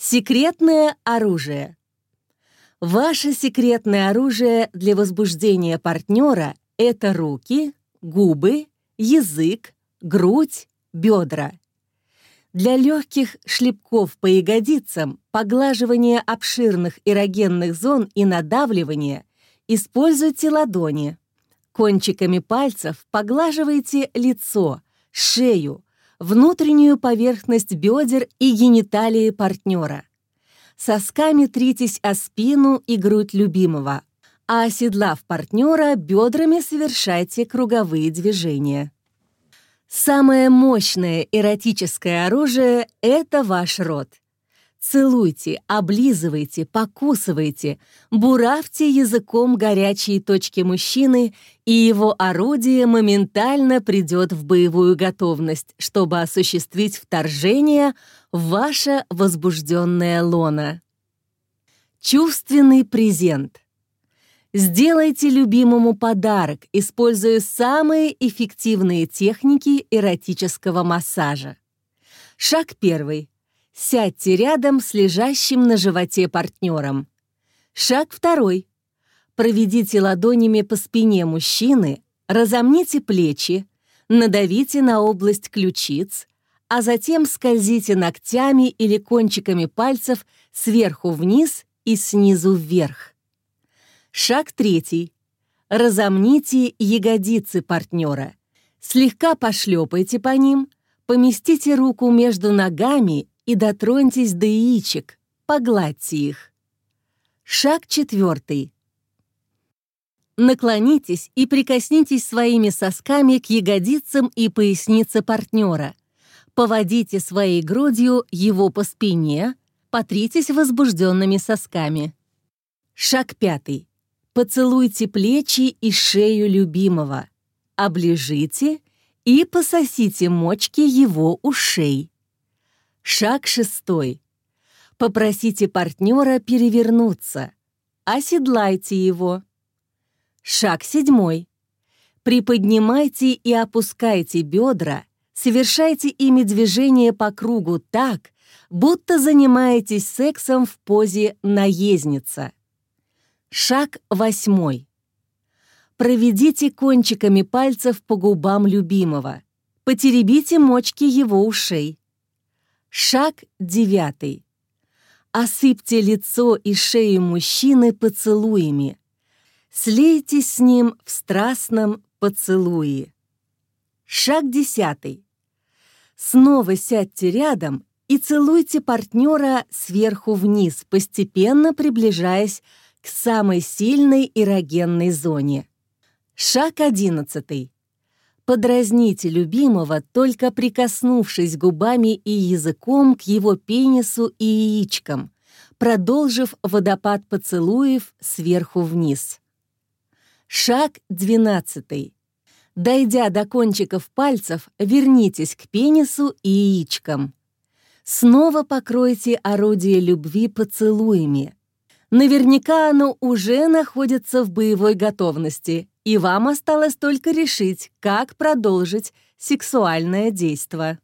Секретное оружие. Ваше секретное оружие для возбуждения партнера — это руки, губы, язык, грудь, бедра. Для легких шлепков по ягодицам, поглаживания обширных эрогенных зон и надавливания используйте ладони. Кончиками пальцев поглаживайте лицо, шею, внутреннюю поверхность бедер и гениталии партнера. Сосками тритесь о спину и грудь любимого, а оседлав партнера, бедрами совершайте круговые движения. Самое мощное эротическое оружие — это ваш рот. Целуйте, облизывайте, покусывайте, буравьте языком горячие точки мужчины, и его орудие моментально придет в боевую готовность, чтобы осуществить вторжение в ваше возбужденное лоно. Чувственный презент. Сделайте любимому подарок, используя самые эффективные техники эротического массажа. Шаг первый. Сядьте рядом с лежащим на животе партнером. Шаг второй. Проведите ладонями по спине мужчины, разомните плечи, надавите на область ключиц, а затем скользите ногтями или кончиками пальцев сверху вниз и снизу вверх. Шаг третий. Разомните ягодицы партнера. Слегка пошлепайте по ним, поместите руку между ногами и дотроньтесь до яичек, погладьте их. Шаг четвертый. Наклонитесь и прикоснитесь своими сосками к ягодицам и пояснице партнера. Поводите своей грудью его по спине, потритесь возбужденными сосками. Шаг пятый. Поцелуйте плечи и шею любимого. Оближите и пососите мочки его ушей. Шаг шестой. Попросите партнера перевернуться. Оседлайте его. Шаг седьмой. Приподнимайте и опускайте бедра, совершайте ими движение по кругу так, будто занимаетесь сексом в позе наездница. Шаг восьмой. Проведите кончиками пальцев по губам любимого. Потеребите мочки его ушей. Шаг девятый. Осыпьте лицо и шею мужчины поцелуями. Слейтесь с ним в страстном поцелуе. Шаг десятый. Снова сядьте рядом и целуйте партнера сверху вниз, постепенно приближаясь к самой сильной эрогенной зоне. Шаг одиннадцатый. Подразните любимого, только прикоснувшись губами и языком к его пенису и яичкам, продолжив водопад поцелуев сверху вниз. Шаг двенадцатый. Дойдя до кончиков пальцев, вернитесь к пенису и яичкам. Снова покройте орудие любви поцелуями, Наверняка оно уже находится в боевой готовности, и вам осталось только решить, как продолжить сексуальное действие.